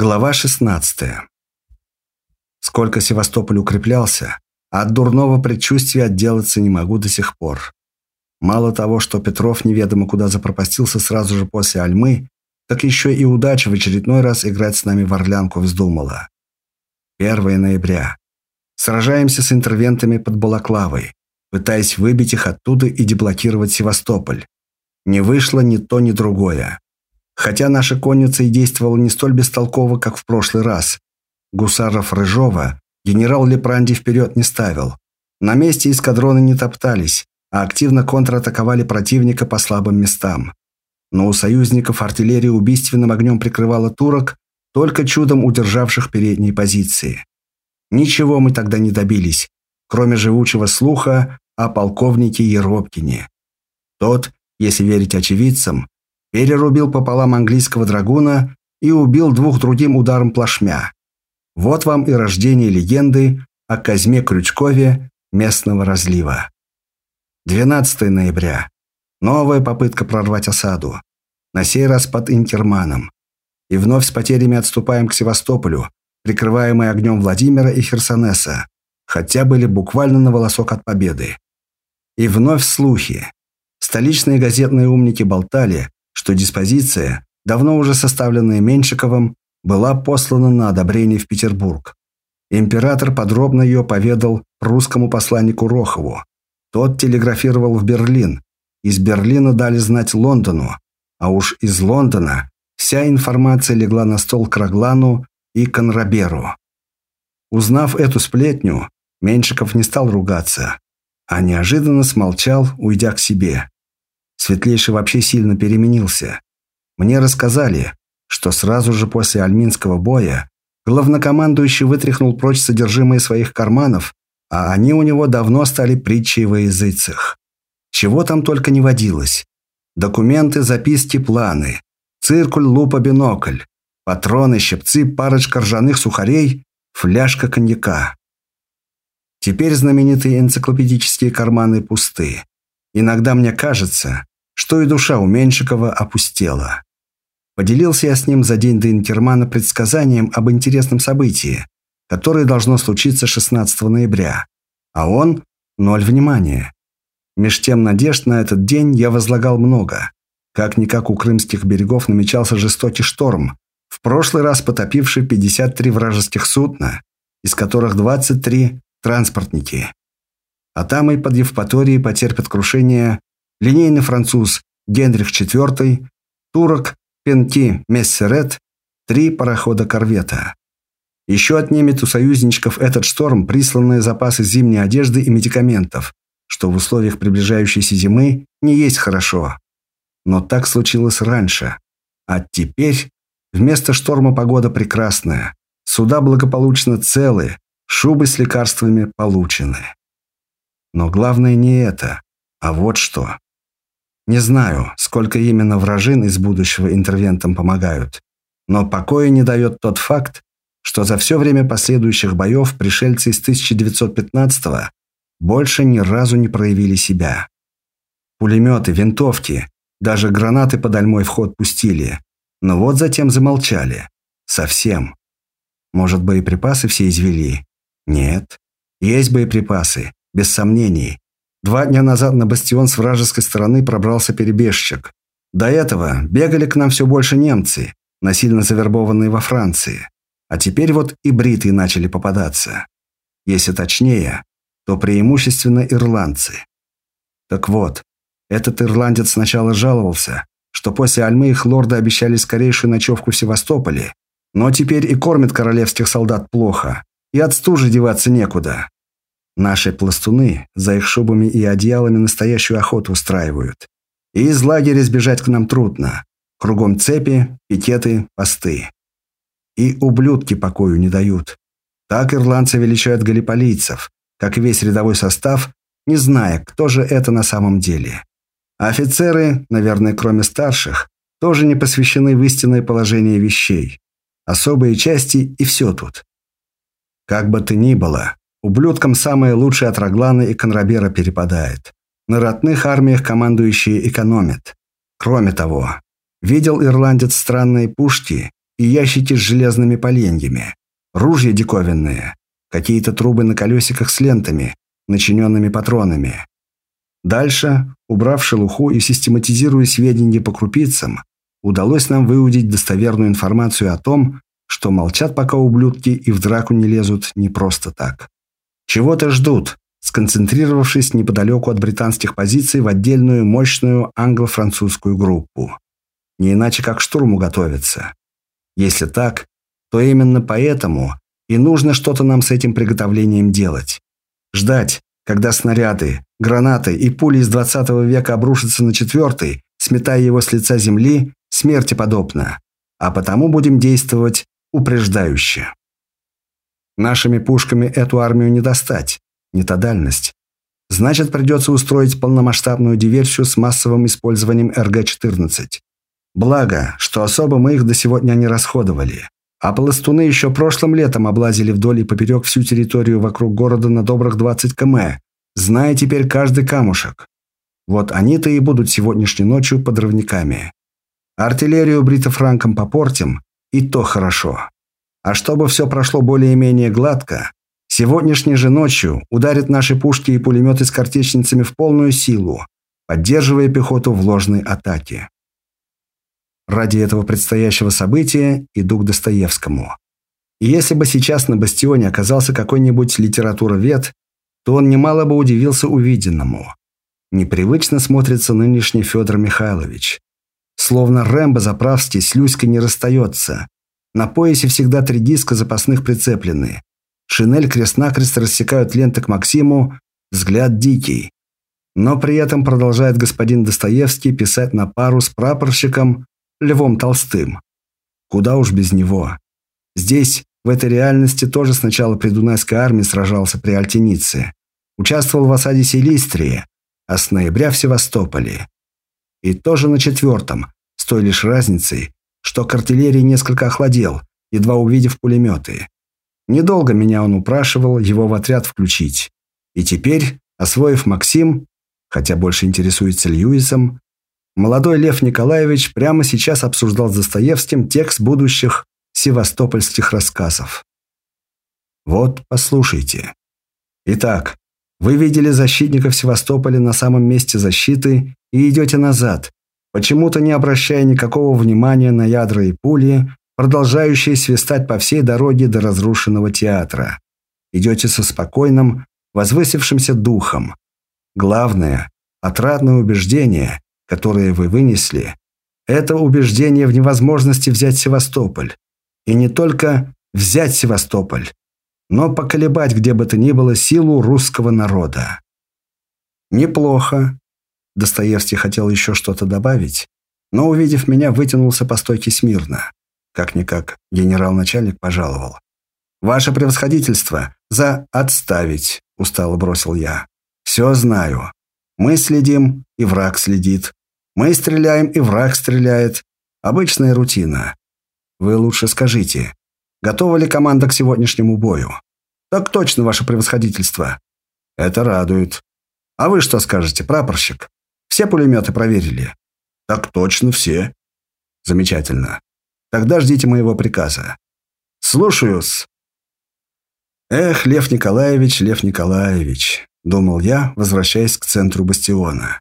Глава 16. Сколько Севастополь укреплялся, от дурного предчувствия отделаться не могу до сих пор. Мало того, что Петров неведомо куда запропастился сразу же после Альмы, так еще и удача в очередной раз играть с нами в Орлянку вздумала. 1 ноября. Сражаемся с интервентами под Балаклавой, пытаясь выбить их оттуда и деблокировать Севастополь. Не вышло ни то, ни другое. Хотя наша конница и действовала не столь бестолково, как в прошлый раз. Гусаров Рыжова генерал Лепранди вперед не ставил. На месте эскадроны не топтались, а активно контратаковали противника по слабым местам. Но у союзников артиллерия убийственным огнем прикрывала турок, только чудом удержавших передние позиции. Ничего мы тогда не добились, кроме живучего слуха о полковнике Еропкине. Тот, если верить очевидцам, перерубил пополам английского драгуна и убил двух другим ударом плашмя. Вот вам и рождение легенды о Казьме Крючкове местного разлива. 12 ноября. Новая попытка прорвать осаду. На сей раз под Инкерманом. И вновь с потерями отступаем к Севастополю, прикрываемые огнем Владимира и Херсонеса, хотя были буквально на волосок от победы. И вновь слухи. Столичные газетные умники болтали, что диспозиция, давно уже составленная Меньшиковым, была послана на одобрение в Петербург. Император подробно ее поведал русскому посланнику Рохову. Тот телеграфировал в Берлин. Из Берлина дали знать Лондону. А уж из Лондона вся информация легла на стол Краглану и Конраберу. Узнав эту сплетню, Меньшиков не стал ругаться, а неожиданно смолчал, уйдя к себе. Светлейший вообще сильно переменился. Мне рассказали, что сразу же после Альминского боя главнокомандующий вытряхнул прочь содержимое своих карманов, а они у него давно стали притчей во языцах. Чего там только не водилось. Документы, записки, планы. Циркуль, лупа, бинокль. Патроны, щипцы, парочка ржаных сухарей, фляжка коньяка. Теперь знаменитые энциклопедические карманы пусты. Иногда мне кажется, что и душа у Меньшикова опустела. Поделился я с ним за день до Инкермана предсказанием об интересном событии, которое должно случиться 16 ноября. А он – ноль внимания. Меж тем надежд на этот день я возлагал много. Как-никак у крымских берегов намечался жестокий шторм, в прошлый раз потопивший 53 вражеских судна, из которых 23 – транспортники. А там и под Евпаторией потерпят крушение линейный француз Генрих IV, турок Пенти Мессерет, три парохода-корвета. Еще отнимет у союзничков этот шторм присланные запасы зимней одежды и медикаментов, что в условиях приближающейся зимы не есть хорошо. Но так случилось раньше. А теперь вместо шторма погода прекрасная. Суда благополучно целы, шубы с лекарствами получены. Но главное не это, а вот что. Не знаю, сколько именно вражин из будущего интервентам помогают, но покоя не дает тот факт, что за все время последующих боев пришельцы из 1915-го больше ни разу не проявили себя. Пулеметы, винтовки, даже гранаты под альмой в ход пустили, но вот затем замолчали. Совсем. Может, боеприпасы все извели? Нет. Есть боеприпасы, без сомнений. Два дня назад на бастион с вражеской стороны пробрался перебежчик. До этого бегали к нам все больше немцы, насильно завербованные во Франции. А теперь вот и бритые начали попадаться. Если точнее, то преимущественно ирландцы. Так вот, этот ирландец сначала жаловался, что после Альмы их лорды обещали скорейшую ночевку в Севастополе, но теперь и кормят королевских солдат плохо, и от стужи деваться некуда. Наши пластуны за их шубами и одеялами настоящую охоту устраивают. И из лагеря сбежать к нам трудно. Кругом цепи, пикеты, посты. И ублюдки покою не дают. Так ирландцы величают галиполийцев, как и весь рядовой состав, не зная, кто же это на самом деле. А офицеры, наверное, кроме старших, тоже не посвящены в истинное положение вещей. Особые части и все тут. Как бы то ни было, Ублюдкам самые лучшие от Роглана и Конрабера перепадает. На родных армиях командующие экономят. Кроме того, видел ирландец странные пушки и ящики с железными поленьями, ружья диковинные, какие-то трубы на колесиках с лентами, начиненными патронами. Дальше, убрав шелуху и систематизируя сведения по крупицам, удалось нам выудить достоверную информацию о том, что молчат пока ублюдки и в драку не лезут не просто так. Чего-то ждут, сконцентрировавшись неподалеку от британских позиций в отдельную мощную англо-французскую группу. Не иначе как штурму готовятся. Если так, то именно поэтому и нужно что-то нам с этим приготовлением делать. Ждать, когда снаряды, гранаты и пули из 20 века обрушатся на четвертый, сметая его с лица земли, смерти подобно. А потому будем действовать упреждающе. Нашими пушками эту армию не достать, не та дальность. Значит, придется устроить полномасштабную диверсию с массовым использованием РГ-14. Благо, что особо мы их до сегодня не расходовали. А пластуны еще прошлым летом облазили вдоль и поперек всю территорию вокруг города на добрых 20 км, зная теперь каждый камушек. Вот они-то и будут сегодняшней ночью подрывниками. Артиллерию бритофранком попортим, и то хорошо. А чтобы все прошло более-менее гладко, сегодняшней же ночью ударят наши пушки и пулеметы с картечницами в полную силу, поддерживая пехоту в ложной атаке. Ради этого предстоящего события иду к Достоевскому. И если бы сейчас на бастионе оказался какой-нибудь литературовед, то он немало бы удивился увиденному. Непривычно смотрится нынешний Федор Михайлович. Словно Рэмбо заправский с Люськой не расстается. На поясе всегда три диска запасных прицеплены. Шинель крест-накрест рассекают ленты к Максиму, взгляд дикий. Но при этом продолжает господин Достоевский писать на пару с прапорщиком Львом Толстым. Куда уж без него. Здесь, в этой реальности, тоже сначала при Дунайской армии сражался при Альтенице. Участвовал в осаде Селистрии, а с ноября в Севастополе. И тоже на четвертом, с той лишь разницей, что к артиллерии несколько охладел, едва увидев пулеметы. Недолго меня он упрашивал его в отряд включить. И теперь, освоив Максим, хотя больше интересуется Льюисом, Молодой Лев Николаевич прямо сейчас обсуждал с Достоевским текст будущих севастопольских рассказов. Вот, послушайте. Итак, вы видели защитников Севастополя на самом месте защиты и идете назад, почему-то не обращая никакого внимания на ядра и пули, продолжающие свистать по всей дороге до разрушенного театра. Идете со спокойным, возвысившимся духом. Главное, отрадное убеждение, которые вы вынесли, это убеждение в невозможности взять Севастополь. И не только взять Севастополь, но поколебать где бы то ни было силу русского народа. Неплохо. Достоевский хотел еще что-то добавить, но, увидев меня, вытянулся по стойке смирно. Как-никак генерал-начальник пожаловал. «Ваше превосходительство! За отставить!» – устало бросил я. «Все знаю. Мы следим, и враг следит. Мы стреляем, и враг стреляет. Обычная рутина. Вы лучше скажите, готова ли команда к сегодняшнему бою? Так точно, ваше превосходительство. Это радует. А вы что скажете, прапорщик? Все пулеметы проверили? Так точно, все. Замечательно. Тогда ждите моего приказа. Слушаюсь. Эх, Лев Николаевич, Лев Николаевич, думал я, возвращаясь к центру бастиона.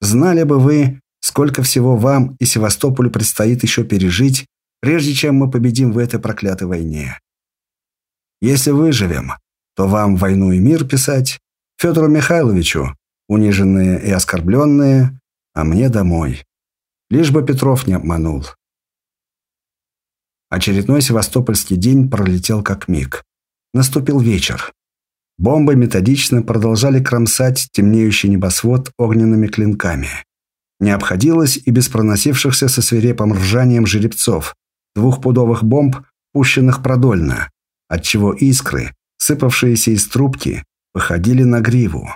Знали бы вы, Сколько всего вам и Севастополю предстоит еще пережить, прежде чем мы победим в этой проклятой войне. Если выживем, то вам войну и мир писать, Федору Михайловичу, униженные и оскорбленные, а мне домой. Лишь бы Петров не обманул. Очередной севастопольский день пролетел как миг. Наступил вечер. Бомбы методично продолжали кромсать темнеющий небосвод огненными клинками. Не обходилось и без проносившихся со свирепым ржанием жеребцов, двухпудовых бомб, пущенных продольно, отчего искры, сыпавшиеся из трубки, походили на гриву.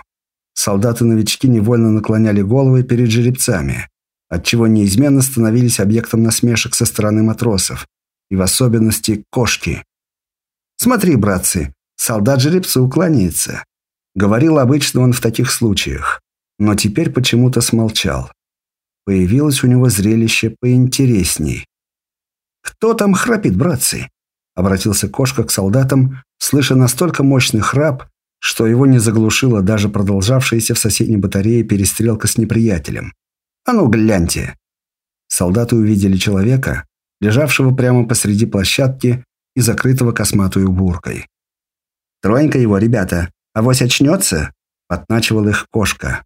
Солдаты-новички невольно наклоняли головы перед жеребцами, отчего неизменно становились объектом насмешек со стороны матросов, и в особенности кошки. «Смотри, братцы, солдат жеребцу уклоняется», — говорил обычно он в таких случаях, но теперь почему-то смолчал появилось у него зрелище поинтересней. «Кто там храпит, братцы?» Обратился кошка к солдатам, слыша настолько мощный храп, что его не заглушила даже продолжавшаяся в соседней батарее перестрелка с неприятелем. «А ну, гляньте!» Солдаты увидели человека, лежавшего прямо посреди площадки и закрытого косматой уборкой. «Тронька его, ребята! Авось очнется?» – подначивал их кошка.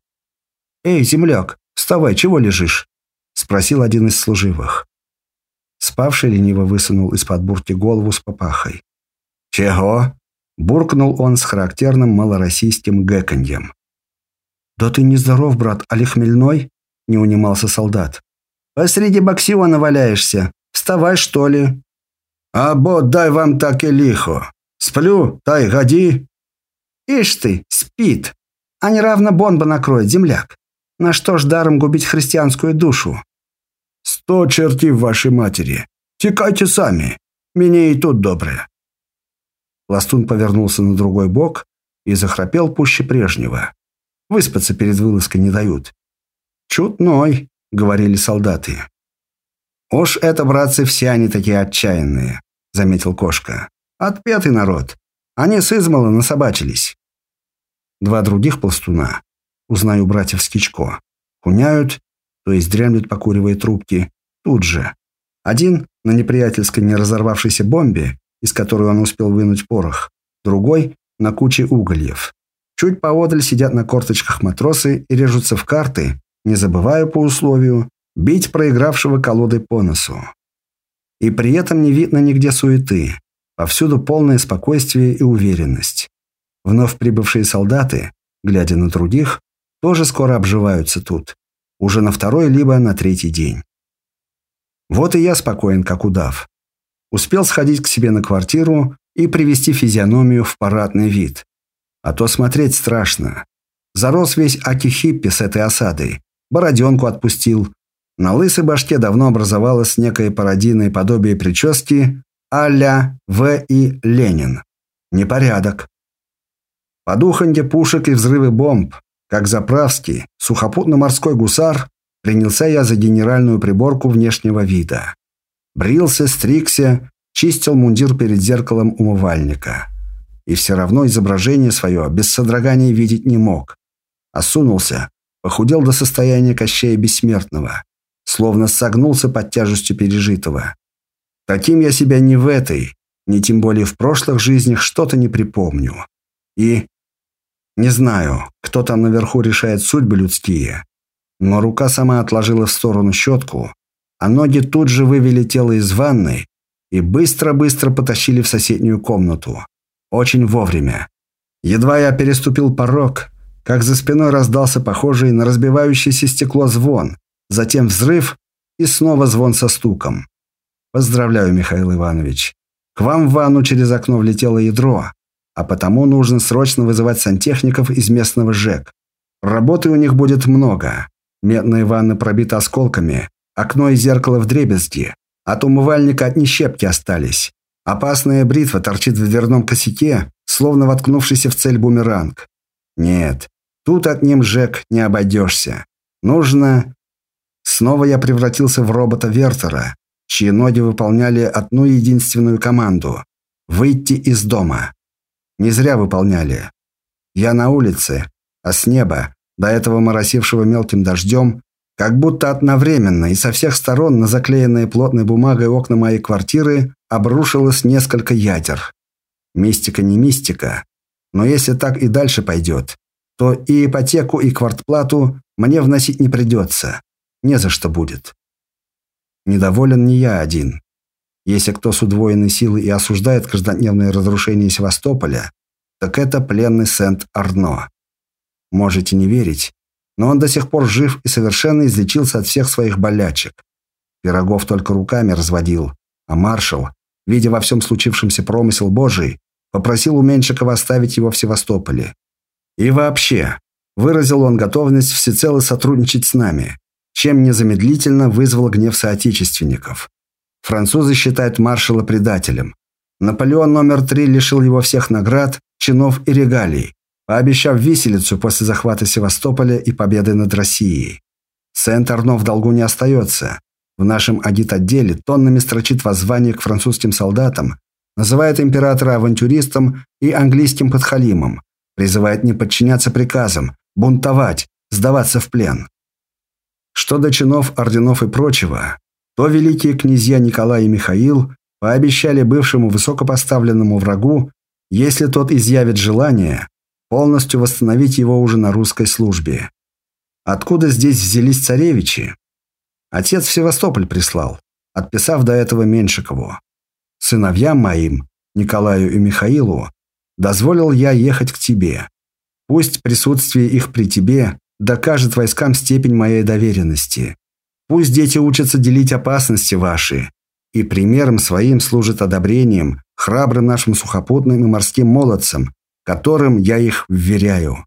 «Эй, земляк, вставай, чего лежишь?» – спросил один из служивых. Спавший лениво высунул из-под бурки голову с папахой. «Чего?» – буркнул он с характерным малороссийским гэканьем. «Да ты не здоров, брат, али хмельной?» – не унимался солдат. «Посреди боксиона валяешься. Вставай, что ли?» «Або дай вам так и лихо. Сплю, тай годи». «Ишь ты, спит. А не равно бомба накроет, земляк. На что ж даром губить христианскую душу?» «Сто чертей в вашей матери. Текайте сами. Мне и тут доброе». Пластун повернулся на другой бок и захрапел пуще прежнего. Выспаться перед вылазкой не дают. «Чутной», — говорили солдаты. «Уж это, братцы, все они такие отчаянные», — заметил кошка. «Отпетый народ. Они с измала насобачились». Два других пластуна, узнаю братьев Скичко, куняют, то есть дремлют, покуривая трубки, тут же. Один на неприятельской не разорвавшейся бомбе, из которой он успел вынуть порох, другой на куче угольев. Чуть поодаль сидят на корточках матросы и режутся в карты, не забывая по условию бить проигравшего колодой по носу. И при этом не видно нигде суеты, повсюду полное спокойствие и уверенность. Вновь прибывшие солдаты, глядя на других, тоже скоро обживаются тут, уже на второй либо на третий день. Вот и я спокоен, как удав. Успел сходить к себе на квартиру и привести физиономию в парадный вид. А то смотреть страшно. Зарос весь аки-хиппи с этой осадой, бороденку отпустил. На лысой башке давно образовалось некое пародийное подобие прически а-ля В. и Ленин. Непорядок. Подуханье пушек и взрывы бомб, как заправский, сухопутно-морской гусар, принялся я за генеральную приборку внешнего вида. Брился, стригся, чистил мундир перед зеркалом умывальника. И все равно изображение свое без содрогания видеть не мог. Осунулся, Похудел до состояния Кощея Бессмертного, словно согнулся под тяжестью пережитого. Таким я себя ни в этой, ни тем более в прошлых жизнях что-то не припомню. И не знаю, кто там наверху решает судьбы людские, но рука сама отложила в сторону щетку, а ноги тут же вывели тело из ванной и быстро-быстро потащили в соседнюю комнату. Очень вовремя. Едва я переступил порог, как за спиной раздался похожий на разбивающееся стекло звон, затем взрыв и снова звон со стуком. Поздравляю, Михаил Иванович. К вам в ванну через окно влетело ядро, а потому нужно срочно вызывать сантехников из местного ЖЭК. Работы у них будет много. Медные ванны пробиты осколками, окно и зеркало в дребезги. От умывальника одни щепки остались. Опасная бритва торчит в дверном косяке, словно воткнувшийся в цель бумеранг. Нет, Тут от ним, Жек, не обойдешься. Нужно... Снова я превратился в робота-вертера, чьи ноги выполняли одну единственную команду – выйти из дома. Не зря выполняли. Я на улице, а с неба, до этого моросившего мелким дождем, как будто одновременно и со всех сторон на заклеенные плотной бумагой окна моей квартиры обрушилось несколько ядер. Мистика не мистика, но если так и дальше пойдет, то и ипотеку, и квартплату мне вносить не придется. Не за что будет. Недоволен не я один. Если кто с удвоенной силой и осуждает каждодневное разрушение Севастополя, так это пленный Сент-Арно. Можете не верить, но он до сих пор жив и совершенно излечился от всех своих болячек. Пирогов только руками разводил, а маршал, видя во всем случившемся промысел Божий, попросил у Меньшикова оставить его в Севастополе. И вообще, выразил он готовность всецело сотрудничать с нами, чем незамедлительно вызвал гнев соотечественников. Французы считают маршала предателем. Наполеон номер три лишил его всех наград, чинов и регалий, пообещав виселицу после захвата Севастополя и победы над Россией. Сент-Арно в долгу не остается. в нашем агит-отделе тоннами строчит воззвание к французским солдатам, называет императора авантюристом и английским подхалимом, призывает не подчиняться приказам, бунтовать, сдаваться в плен. Что до чинов, орденов и прочего, то великие князья Николай и Михаил пообещали бывшему высокопоставленному врагу, если тот изъявит желание, полностью восстановить его уже на русской службе. Откуда здесь взялись царевичи? Отец в Севастополь прислал, отписав до этого Меншикову. Сыновьям моим, Николаю и Михаилу, дозволил я ехать к тебе. Пусть присутствие их при тебе докажет войскам степень моей доверенности. Пусть дети учатся делить опасности ваши, и примером своим служит одобрением храбрым нашим сухопутным и морским молодцам, которым я их вверяю.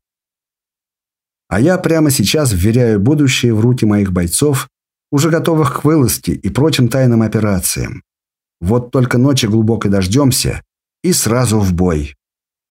А я прямо сейчас вверяю будущее в руки моих бойцов, уже готовых к вылазке и прочим тайным операциям. Вот только ночи глубокой дождемся и сразу в бой.